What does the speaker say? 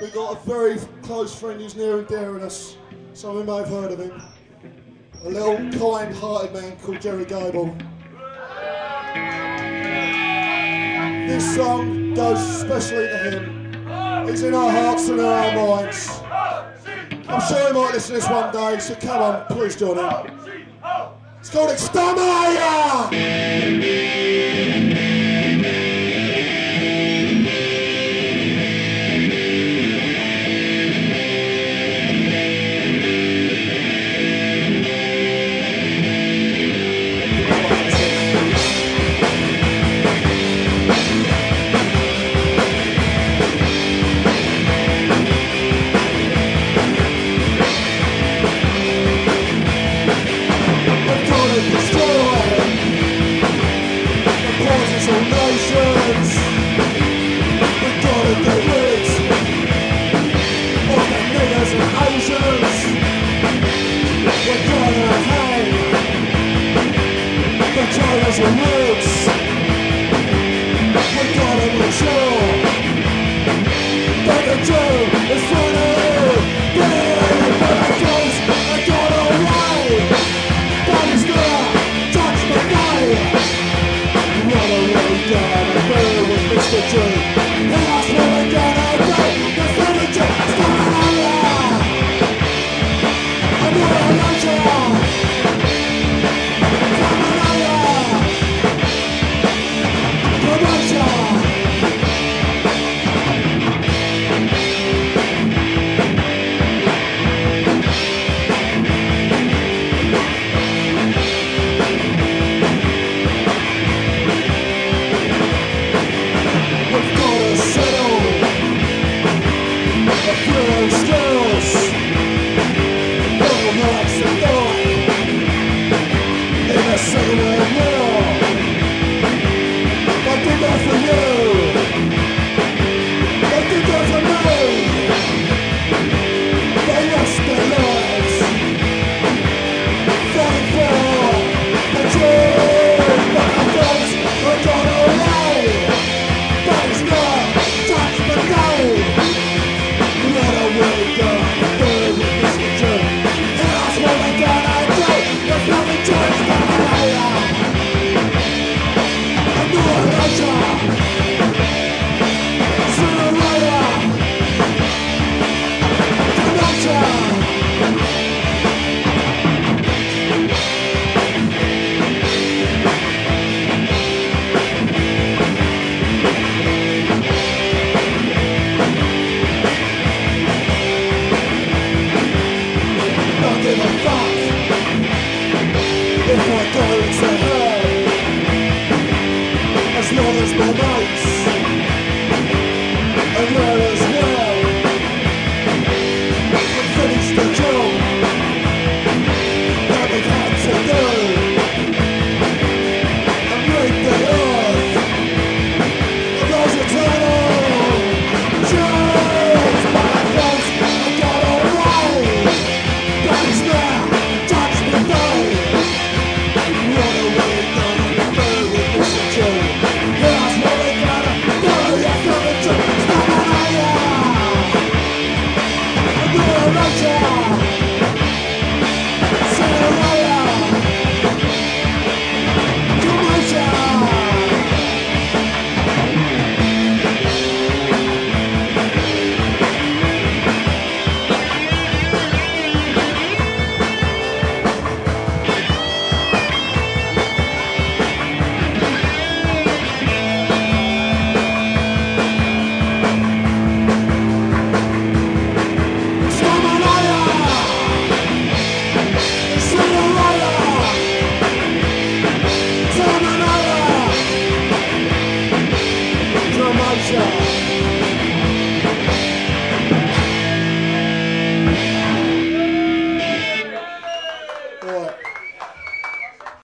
We've got a very close friend who's near and dear to us. Some of you may have heard of him. A little kind hearted man called Gerry Gable. This song goes especially to him. It's in our hearts and in our minds. I'm sure he might listen to this one day, so come on, please join in. It's called Exterminator! things to do. my lights.